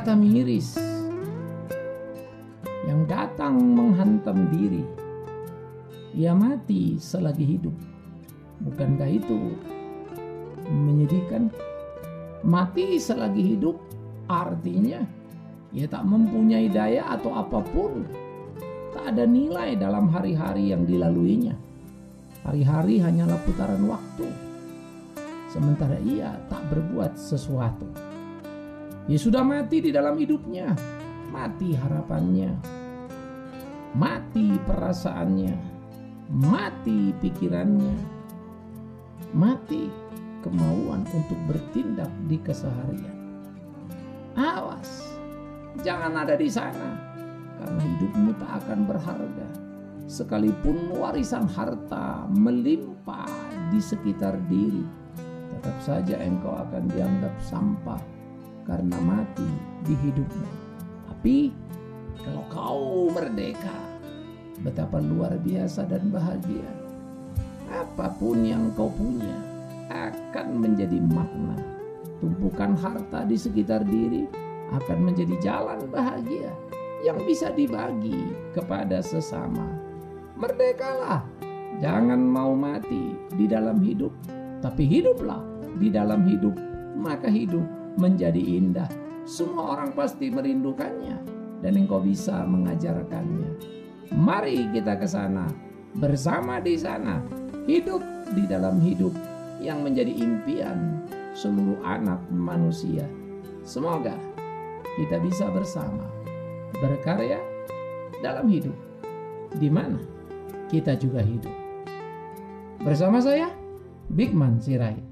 kata miris yang datang menghantam diri. Ia mati selagi hidup. Bukankah itu menyedihkan? Mati selagi hidup artinya ia tak mempunyai daya atau apa pun. Tak ada nilai dalam hari-hari yang dilaluinya. Hari-hari hanyalah putaran waktu. Sementara ia tak berbuat sesuatu. Ia sudah mati di dalam hidupnya. Mati harapannya. Mati perasaannya. Mati pikirannya. Mati kemauan untuk bertindak di keseharian. Awas, jangan ada di sana, karena hidupmu tak akan berharga. Sekalipun warisan harta melimpah di sekitar diri, tetap saja engkau akan dianggap sampah karena mati di hidupmu. Tapi kalau kau merdeka, betapa luar biasa dan bahagia. Apa pun yang kau punya akan menjadi makna. Tumpukan harta di sekitar diri akan menjadi jalan bahagia yang bisa dibagi kepada sesama. Merdekalah, jangan mau mati di dalam hidup, tapi hiduplah di dalam hidup, maka hidup menjadi indah. Semua orang pasti merindukannya dan engkau bisa mengajarkannya. Mari kita ke sana, bersama di sana, hidup di dalam hidup yang menjadi impian seluruh anak manusia. Semoga kita bisa bersama berkarya dalam hidup di mana kita juga hidup. Bersama saya, Bigman Sirait.